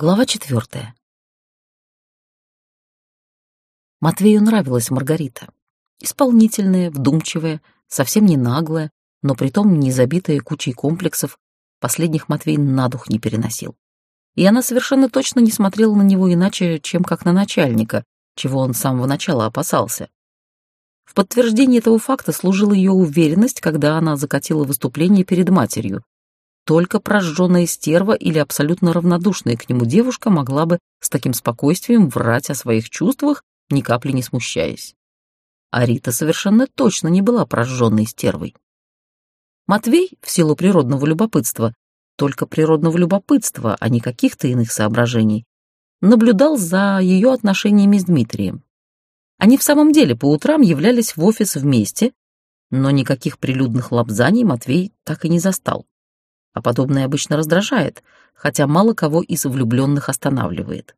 Глава четвертая. Матвею нравилась Маргарита. Исполнительная, вдумчивая, совсем не наглая, но притом не забитая кучей комплексов, последних Матвей на дух не переносил. И она совершенно точно не смотрела на него иначе, чем как на начальника, чего он с самого начала опасался. В подтверждение этого факта служила ее уверенность, когда она закатила выступление перед матерью, только прожженная стерва или абсолютно равнодушная к нему девушка могла бы с таким спокойствием врать о своих чувствах, ни капли не смущаясь. А Рита совершенно точно не была прожженной стервой. Матвей, в силу природного любопытства, только природного любопытства, а не каких-то иных соображений, наблюдал за ее отношениями с Дмитрием. Они в самом деле по утрам являлись в офис вместе, но никаких прилюдных лапзаний Матвей так и не застал а подобное обычно раздражает, хотя мало кого из влюбленных останавливает.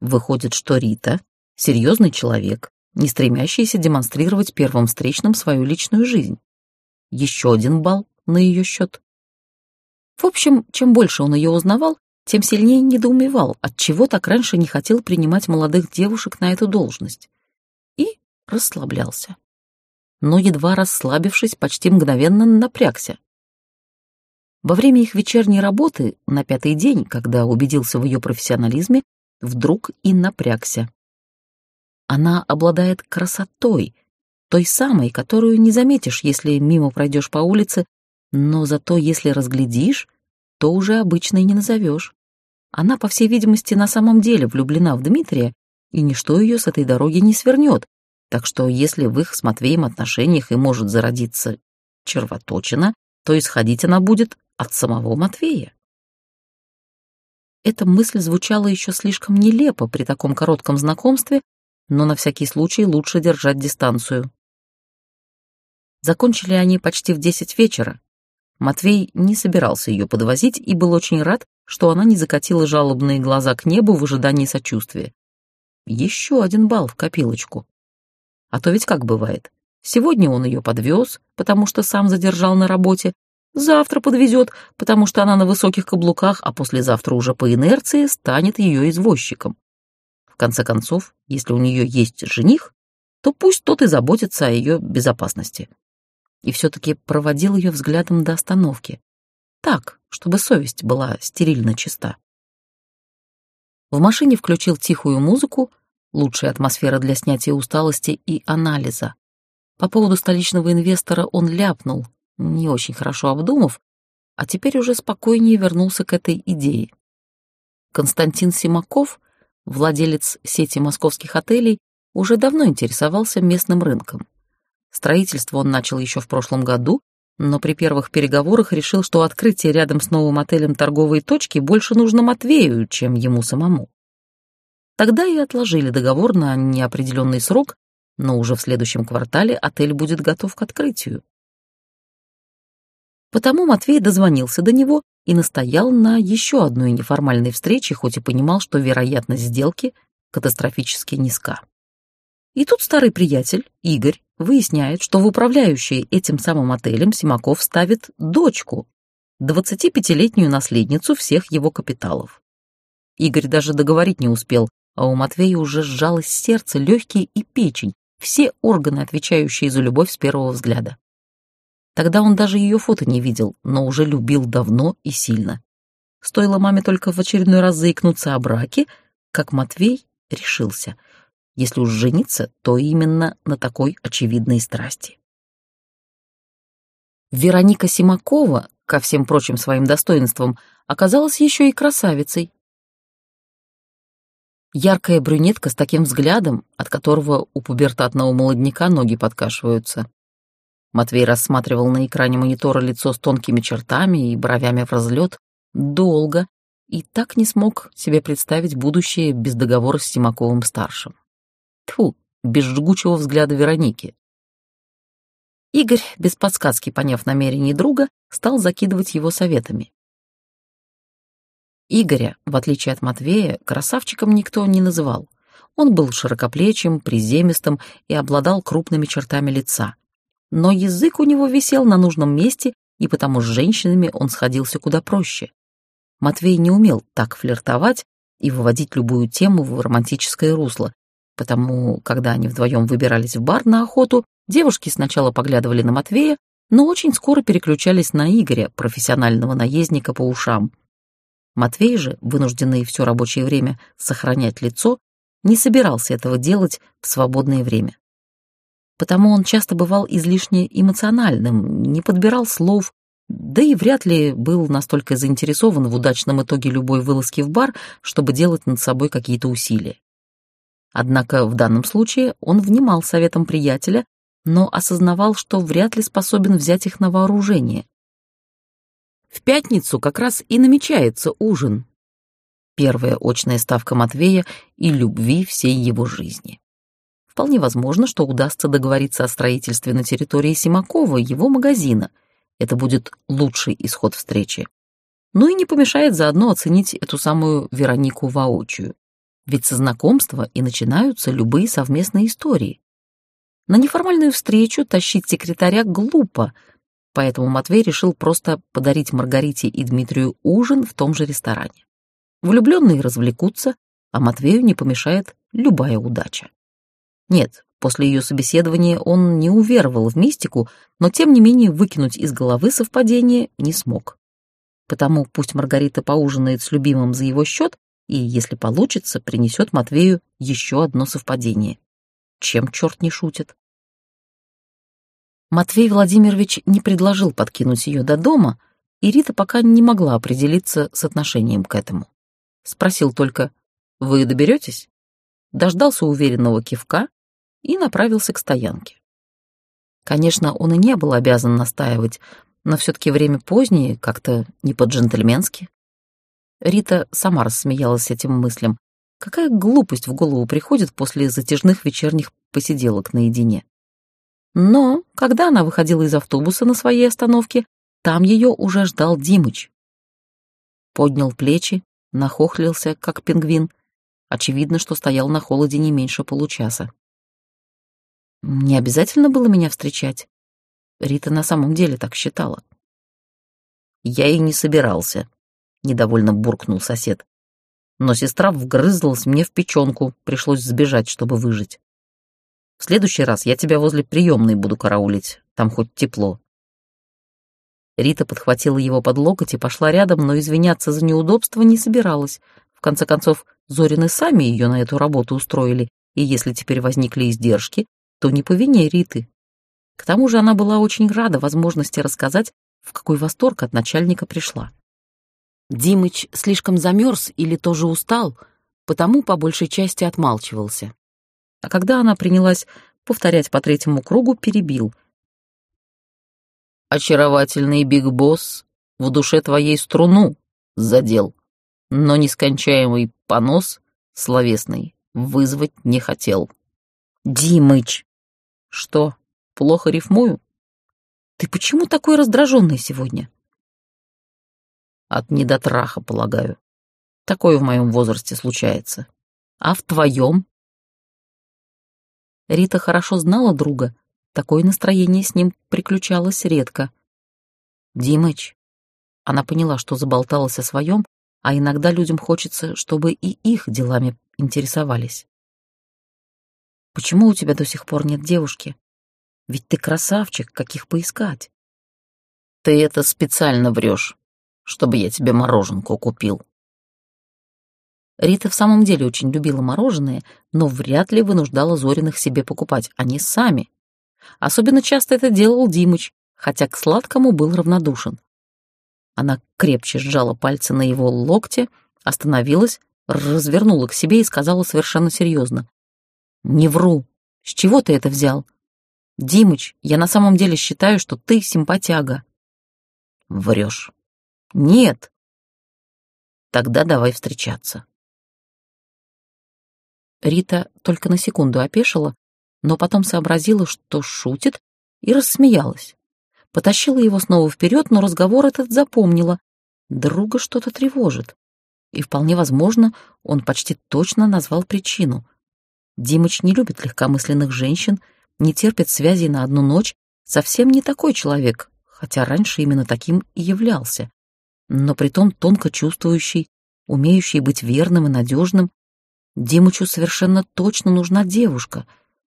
Выходит, что Рита — серьезный человек, не стремящийся демонстрировать первым встречным свою личную жизнь. Еще один балл на ее счет. В общем, чем больше он ее узнавал, тем сильнее недоумевал, отчего так раньше не хотел принимать молодых девушек на эту должность. И расслаблялся. Но, едва расслабившись, почти мгновенно напрягся. Во время их вечерней работы, на пятый день, когда убедился в ее профессионализме, вдруг и напрягся. Она обладает красотой, той самой, которую не заметишь, если мимо пройдешь по улице, но зато если разглядишь, то уже обычной не назовешь. Она, по всей видимости, на самом деле влюблена в Дмитрия, и ничто ее с этой дороги не свернет, так что если в их с Матвеем отношениях и может зародиться червоточина, то исходить она будет от самого Матвея. Эта мысль звучала еще слишком нелепо при таком коротком знакомстве, но на всякий случай лучше держать дистанцию. Закончили они почти в десять вечера. Матвей не собирался ее подвозить и был очень рад, что она не закатила жалобные глаза к небу в ожидании сочувствия. Еще один балл в копилочку. А то ведь как бывает. Сегодня он ее подвез, потому что сам задержал на работе, Завтра подвезет, потому что она на высоких каблуках, а послезавтра уже по инерции станет ее извозчиком. В конце концов, если у нее есть жених, то пусть тот и заботится о ее безопасности. И все-таки проводил ее взглядом до остановки. Так, чтобы совесть была стерильно чиста. В машине включил тихую музыку, лучшая атмосфера для снятия усталости и анализа. По поводу столичного инвестора он ляпнул, не очень хорошо обдумав, а теперь уже спокойнее вернулся к этой идее. Константин Симаков, владелец сети московских отелей, уже давно интересовался местным рынком. Строительство он начал еще в прошлом году, но при первых переговорах решил, что открытие рядом с новым отелем торговой точки больше нужно Матвею, чем ему самому. Тогда и отложили договор на неопределенный срок, но уже в следующем квартале отель будет готов к открытию. Потому Матвей дозвонился до него и настоял на еще одной неформальной встрече, хоть и понимал, что вероятность сделки катастрофически низка. И тут старый приятель, Игорь, выясняет, что в управляющие этим самым отелем Симаков ставит дочку, 25-летнюю наследницу всех его капиталов. Игорь даже договорить не успел, а у Матвея уже сжалось сердце, легкие и печень, все органы, отвечающие за любовь с первого взгляда. Тогда он даже ее фото не видел, но уже любил давно и сильно. Стоило маме только в очередной раз заикнуться о браке, как Матвей решился. Если уж жениться, то именно на такой очевидной страсти. Вероника Симакова, ко всем прочим своим достоинствам, оказалась еще и красавицей. Яркая брюнетка с таким взглядом, от которого у пубертатного молодняка ноги подкашиваются. Матвей рассматривал на экране монитора лицо с тонкими чертами и бровями в разлет долго и так не смог себе представить будущее без договора с Симаковым-старшим. Тьфу, без жгучего взгляда Вероники. Игорь, без подсказки поняв намерение друга, стал закидывать его советами. Игоря, в отличие от Матвея, красавчиком никто не называл. Он был широкоплечим, приземистым и обладал крупными чертами лица но язык у него висел на нужном месте, и потому с женщинами он сходился куда проще. Матвей не умел так флиртовать и выводить любую тему в романтическое русло, потому, когда они вдвоем выбирались в бар на охоту, девушки сначала поглядывали на Матвея, но очень скоро переключались на Игоря, профессионального наездника по ушам. Матвей же, вынужденный все рабочее время сохранять лицо, не собирался этого делать в свободное время. Потому он часто бывал излишне эмоциональным, не подбирал слов, да и вряд ли был настолько заинтересован в удачном итоге любой вылазки в бар, чтобы делать над собой какие-то усилия. Однако в данном случае он внимал советам приятеля но осознавал, что вряд ли способен взять их на вооружение. В пятницу как раз и намечается ужин. Первая очная ставка Матвея и любви всей его жизни. Вполне возможно, что удастся договориться о строительстве на территории Симакова его магазина. Это будет лучший исход встречи. Ну и не помешает заодно оценить эту самую Веронику воочию. Ведь со знакомства и начинаются любые совместные истории. На неформальную встречу тащить секретаря глупо, поэтому Матвей решил просто подарить Маргарите и Дмитрию ужин в том же ресторане. Влюбленные развлекутся, а Матвею не помешает любая удача. Нет, после ее собеседования он не уверовал в мистику, но тем не менее выкинуть из головы совпадение не смог. Потому пусть Маргарита поужинает с любимым за его счет и, если получится, принесет Матвею еще одно совпадение чем черт не шутит. Матвей Владимирович не предложил подкинуть ее до дома, и Рита пока не могла определиться с отношением к этому. Спросил только «Вы доберетесь?» Дождался уверенного кивка и направился к стоянке. Конечно, он и не был обязан настаивать, но все-таки время позднее, как-то не по-джентльменски. Рита сама рассмеялась этим мыслям, Какая глупость в голову приходит после затяжных вечерних посиделок наедине. Но, когда она выходила из автобуса на своей остановке, там ее уже ждал Димыч. Поднял плечи, нахохлился, как пингвин. Очевидно, что стоял на холоде не меньше получаса. Не обязательно было меня встречать. Рита на самом деле так считала. Я и не собирался, недовольно буркнул сосед но сестра вгрызлась мне в печенку, пришлось сбежать, чтобы выжить. В следующий раз я тебя возле приемной буду караулить, там хоть тепло. Рита подхватила его под локоть и пошла рядом, но извиняться за неудобство не собиралась. В конце концов, Зорины сами ее на эту работу устроили, и если теперь возникли издержки, то не по вине Риты. К тому же она была очень рада возможности рассказать, в какой восторг от начальника пришла. Димыч слишком замерз или тоже устал, потому по большей части отмалчивался. А когда она принялась повторять по третьему кругу, перебил. «Очаровательный Биг Босс в душе твоей струну задел, но нескончаемый понос словесный вызвать не хотел». «Димыч!» «Что, плохо рифмую?» «Ты почему такой раздраженный сегодня?» От недотраха, полагаю. Такое в моем возрасте случается. А в твоем? Рита хорошо знала друга. Такое настроение с ним приключалось редко. Димыч. Она поняла, что заболталась о своем, а иногда людям хочется, чтобы и их делами интересовались. Почему у тебя до сих пор нет девушки? Ведь ты красавчик, каких поискать? Ты это специально врешь чтобы я тебе мороженку купил». Рита в самом деле очень любила мороженое, но вряд ли вынуждала Зориных себе покупать, они сами. Особенно часто это делал Димыч, хотя к сладкому был равнодушен. Она крепче сжала пальцы на его локте, остановилась, развернула к себе и сказала совершенно серьезно. «Не вру. С чего ты это взял? Димыч, я на самом деле считаю, что ты симпатяга». «Врешь», нет. Тогда давай встречаться. Рита только на секунду опешила, но потом сообразила, что шутит, и рассмеялась. Потащила его снова вперед, но разговор этот запомнила. Друга что-то тревожит. И вполне возможно, он почти точно назвал причину. Димыч не любит легкомысленных женщин, не терпит связей на одну ночь, совсем не такой человек, хотя раньше именно таким и являлся но притом тонко чувствующий, умеющий быть верным и надежным. Димычу совершенно точно нужна девушка.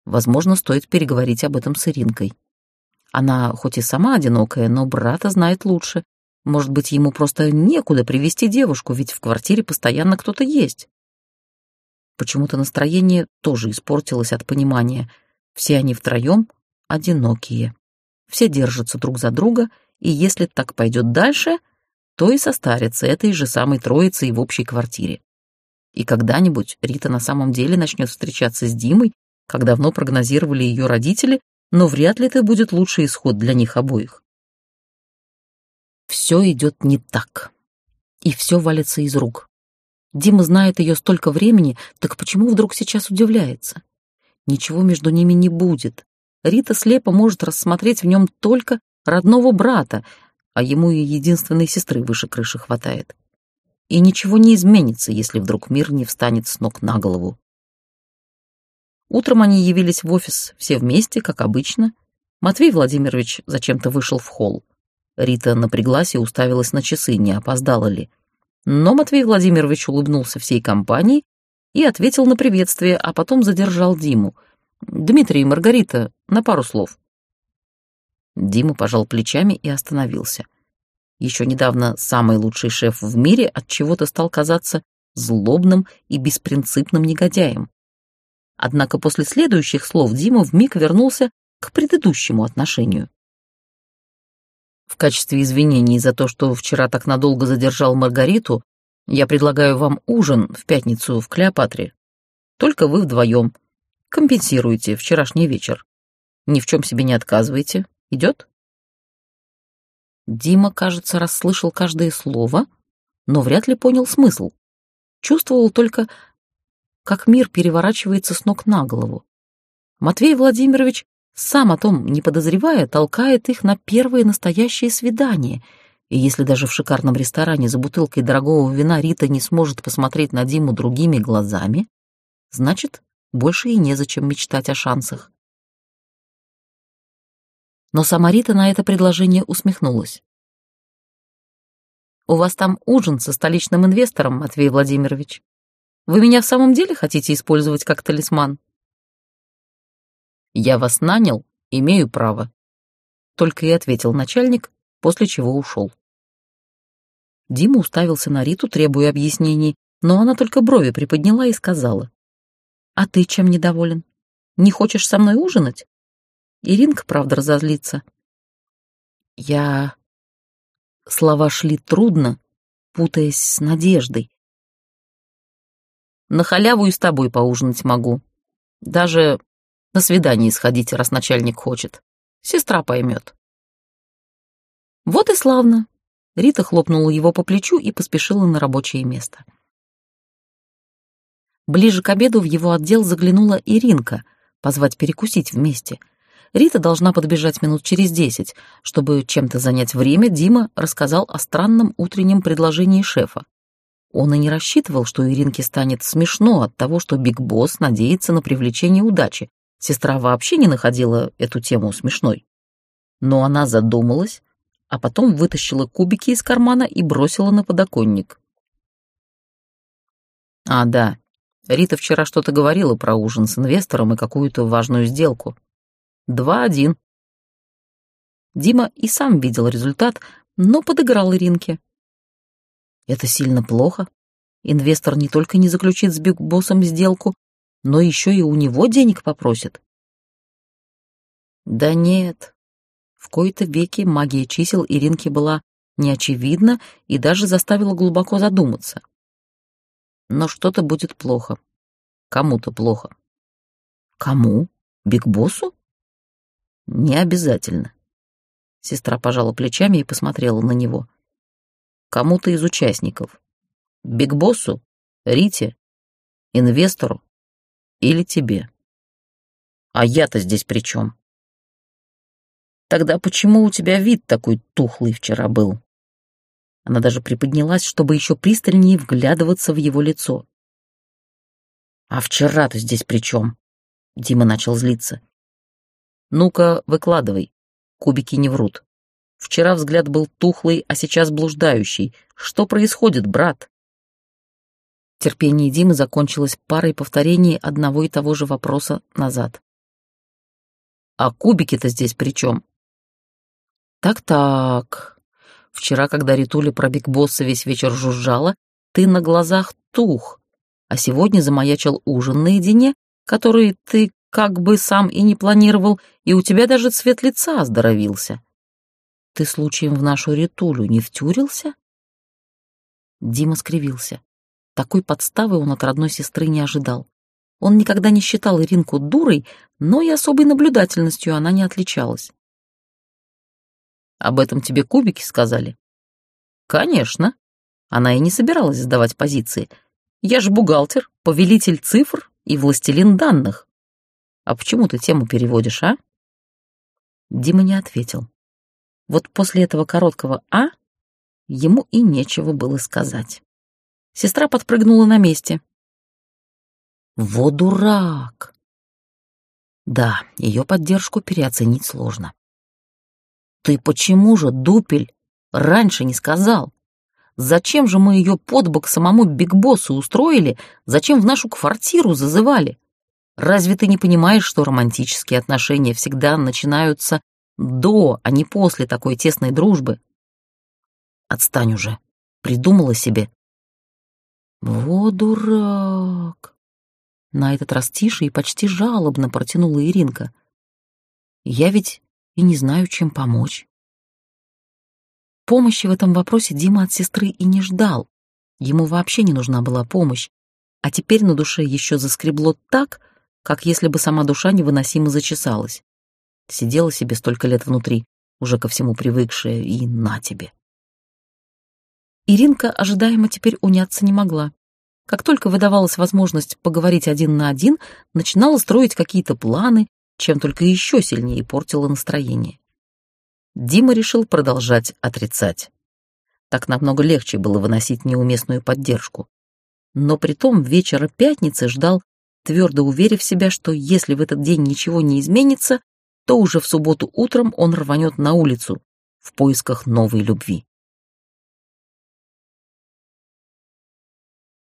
Возможно, стоит переговорить об этом с Иринкой. Она хоть и сама одинокая, но брата знает лучше. Может быть, ему просто некуда привести девушку, ведь в квартире постоянно кто-то есть. Почему-то настроение тоже испортилось от понимания. Все они втроем одинокие. Все держатся друг за друга, и если так пойдет дальше, то и состарится этой же самой троицей в общей квартире. И когда-нибудь Рита на самом деле начнет встречаться с Димой, как давно прогнозировали ее родители, но вряд ли это будет лучший исход для них обоих. Все идет не так. И все валится из рук. Дима знает ее столько времени, так почему вдруг сейчас удивляется? Ничего между ними не будет. Рита слепо может рассмотреть в нем только родного брата, а ему и единственной сестры выше крыши хватает. И ничего не изменится, если вдруг мир не встанет с ног на голову. Утром они явились в офис все вместе, как обычно. Матвей Владимирович зачем-то вышел в холл. Рита напряглась и уставилась на часы, не опоздала ли. Но Матвей Владимирович улыбнулся всей компании и ответил на приветствие, а потом задержал Диму. «Дмитрий и Маргарита, на пару слов». Дима пожал плечами и остановился. Еще недавно самый лучший шеф в мире от чего-то стал казаться злобным и беспринципным негодяем. Однако после следующих слов Дима вмиг вернулся к предыдущему отношению. В качестве извинений за то, что вчера так надолго задержал Маргариту, я предлагаю вам ужин в пятницу в Клеопатре. Только вы вдвоем. Компенсируете вчерашний вечер. Ни в чем себе не отказывайте. Идет?» Дима, кажется, расслышал каждое слово, но вряд ли понял смысл. Чувствовал только, как мир переворачивается с ног на голову. Матвей Владимирович сам о том, не подозревая, толкает их на первые настоящие свидания. И если даже в шикарном ресторане за бутылкой дорогого вина Рита не сможет посмотреть на Диму другими глазами, значит, больше и незачем мечтать о шансах. Но сама Рита на это предложение усмехнулась. «У вас там ужин со столичным инвестором, Матвей Владимирович. Вы меня в самом деле хотите использовать как талисман?» «Я вас нанял, имею право», — только и ответил начальник, после чего ушел. Дима уставился на Риту, требуя объяснений, но она только брови приподняла и сказала. «А ты чем недоволен? Не хочешь со мной ужинать?» Иринка, правда, разозлится. «Я...» Слова шли трудно, путаясь с надеждой. «На халяву и с тобой поужинать могу. Даже на свидание сходить, раз начальник хочет. Сестра поймет. Вот и славно. Рита хлопнула его по плечу и поспешила на рабочее место. Ближе к обеду в его отдел заглянула Иринка, позвать перекусить вместе. Рита должна подбежать минут через десять. Чтобы чем-то занять время, Дима рассказал о странном утреннем предложении шефа. Он и не рассчитывал, что Иринке станет смешно от того, что Биг Босс надеется на привлечение удачи, Сестра вообще не находила эту тему смешной. Но она задумалась, а потом вытащила кубики из кармана и бросила на подоконник. А, да, Рита вчера что-то говорила про ужин с инвестором и какую-то важную сделку. Два-один. Дима и сам видел результат, но подыграл Иринке. Это сильно плохо. Инвестор не только не заключит с Биг Боссом сделку, но еще и у него денег попросит. Да нет, в кои-то веке магия чисел Иринки была неочевидна и даже заставила глубоко задуматься. Но что-то будет плохо. Кому-то плохо. Кому? Бигбоссу? Не обязательно. Сестра пожала плечами и посмотрела на него. Кому-то из участников. Бигбоссу, Рите, инвестору или тебе? А я-то здесь при чем? Тогда почему у тебя вид такой тухлый вчера был? Она даже приподнялась, чтобы еще пристальнее вглядываться в его лицо. А вчера-то здесь при чем? Дима начал злиться. Ну-ка, выкладывай. Кубики не врут. Вчера взгляд был тухлый, а сейчас блуждающий. Что происходит, брат? Терпение Димы закончилось парой повторений одного и того же вопроса назад. «А кубики-то здесь при чем?» «Так-так. Вчера, когда Ритуля про Биг Босса весь вечер жужжала, ты на глазах тух, а сегодня замаячил ужин наедине, который ты как бы сам и не планировал, и у тебя даже цвет лица оздоровился. Ты случаем в нашу Ритулю не втюрился?» Дима скривился. Такой подставы он от родной сестры не ожидал. Он никогда не считал Иринку дурой, но и особой наблюдательностью она не отличалась. «Об этом тебе кубики сказали?» «Конечно». Она и не собиралась сдавать позиции. «Я же бухгалтер, повелитель цифр и властелин данных. А почему ты тему переводишь, а?» Дима не ответил. Вот после этого короткого «а» ему и нечего было сказать. Сестра подпрыгнула на месте. «Во дурак!» Да, ее поддержку переоценить сложно. «Ты почему же, дупель, раньше не сказал? Зачем же мы ее под бок самому Бигбоссу устроили? Зачем в нашу квартиру зазывали? Разве ты не понимаешь, что романтические отношения всегда начинаются до, а не после такой тесной дружбы? Отстань уже. Придумала себе, «Во дурак!» На этот раз тише и почти жалобно протянула Иринка. «Я ведь и не знаю, чем помочь». Помощи в этом вопросе Дима от сестры и не ждал. Ему вообще не нужна была помощь. А теперь на душе еще заскребло так, как если бы сама душа невыносимо зачесалась. Сидела себе столько лет внутри, уже ко всему привыкшая, и на тебе. Иринка ожидаемо теперь уняться не могла. Как только выдавалась возможность поговорить один на один, начинала строить какие-то планы, чем только еще сильнее портила настроение. Дима решил продолжать отрицать. Так намного легче было выносить неуместную поддержку. Но при том вечера пятницы ждал, твердо уверив себя, что если в этот день ничего не изменится, то уже в субботу утром он рванет на улицу в поисках новой любви.